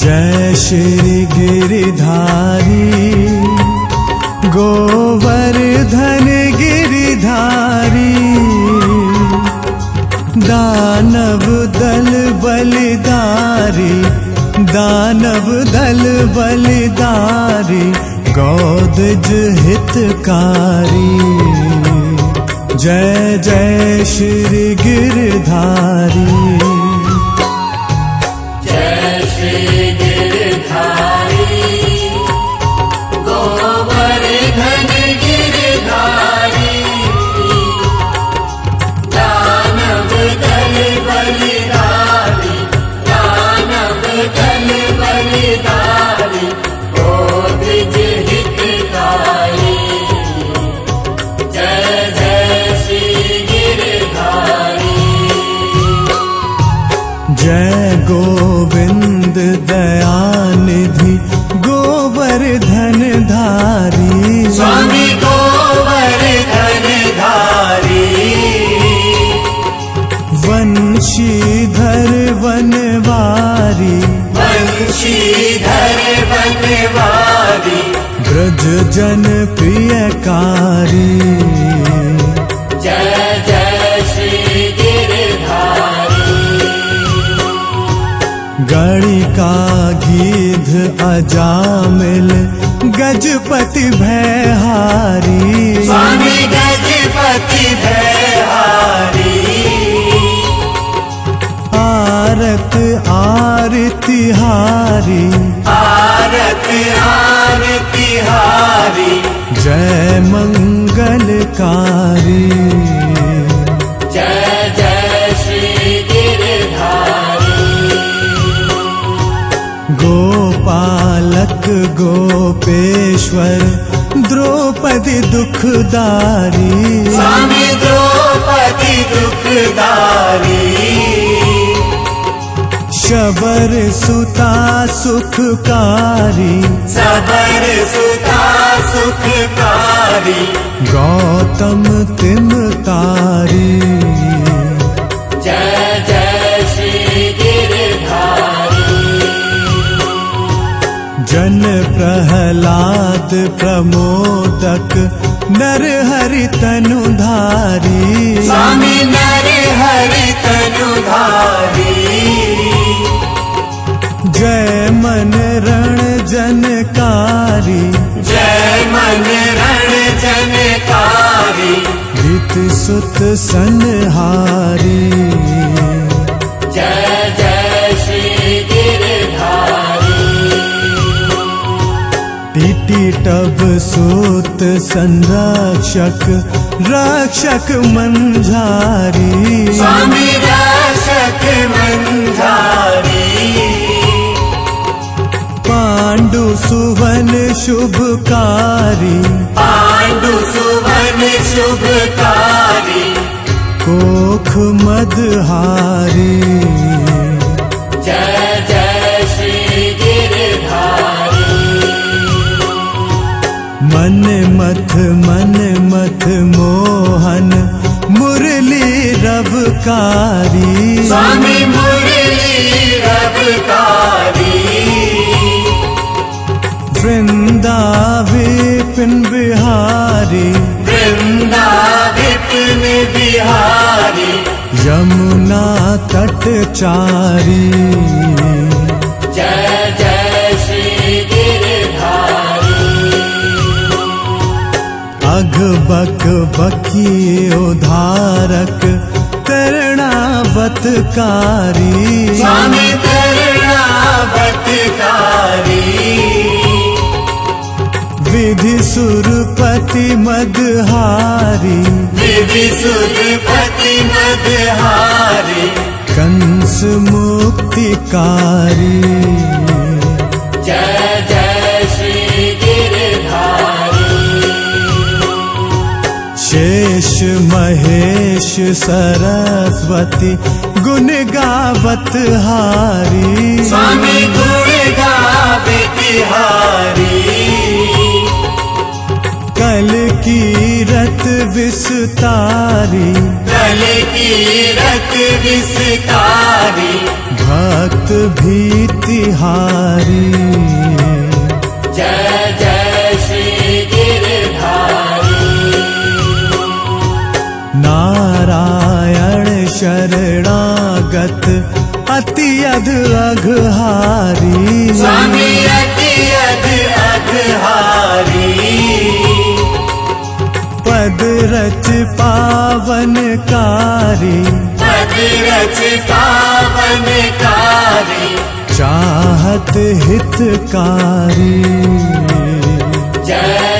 जय श्री गिरिधारी। गोवर्धन गिरिधारी। दानव दल बलिदारी दानव दल बलिदारी गौदज हितकारी। जय जय श्री गिरधारी वंशीधर बनवारी ब्रज जन प्रियकारी। जय जय श्री गिरधारी गणिका गीध अजामिल गजपति भयहारी स्वामी गजपति भयहारी आरतिहारी आरत आरती हारी जय मंगलकारी। जय जय श्री गिरधारी। गोपालक गोपेश्वर द्रौपदी दुखदारी। स्वामी शबर सुता सुखकारी। सबर सुता सुखकारी। गौतम तिमकारी जय जय श्री गिरधारी। जन प्रहलाद प्रमोदक नरहरि तनुधारी। स्वामी नर हरि तनुधारी जय मन रण जनकारी। जय मन रण जनकारी। हित सुत सनहारी। जय जय श्री गिरधारी। टिटी टब सूत संरक्षक रक्षक मंझारी। स्वामी रक्षक मंझारी सुवन शुभकारी। पांडु सुवन शुभकारी। कोख मदहारी। जय जय श्री गिरधारी। मन मथ मन मथ मोहन मुरली रवकारी। स्वामी मुरली रवकारी। विपिन बिहारी। वृंदा विपिन बिहारी। यमुना तट चारी। जय जय श्री गिरधारी अघ बक बकी उधारक तरणावतकारी स्वामी करुणावतकारी। विधि सुरपति मदहारी। विधि सुरपति मदहारी। कंस मुक्तिकारी। जय जय श्री गिरधारी। शेष महेश सरस्वती गुण गावत हारी स्वामी गुण गावे बिहारी रत विस्तारी। कल की रत विस्तारी। भक्त भीतिहारी जय जय श्री गिरधारी। नारायण शरणागत अति अध अघहारी। स्वामी अति अध अघहारी रच पावनकारी। पद रच पावनकारी। चाहत हितकारी। जय जय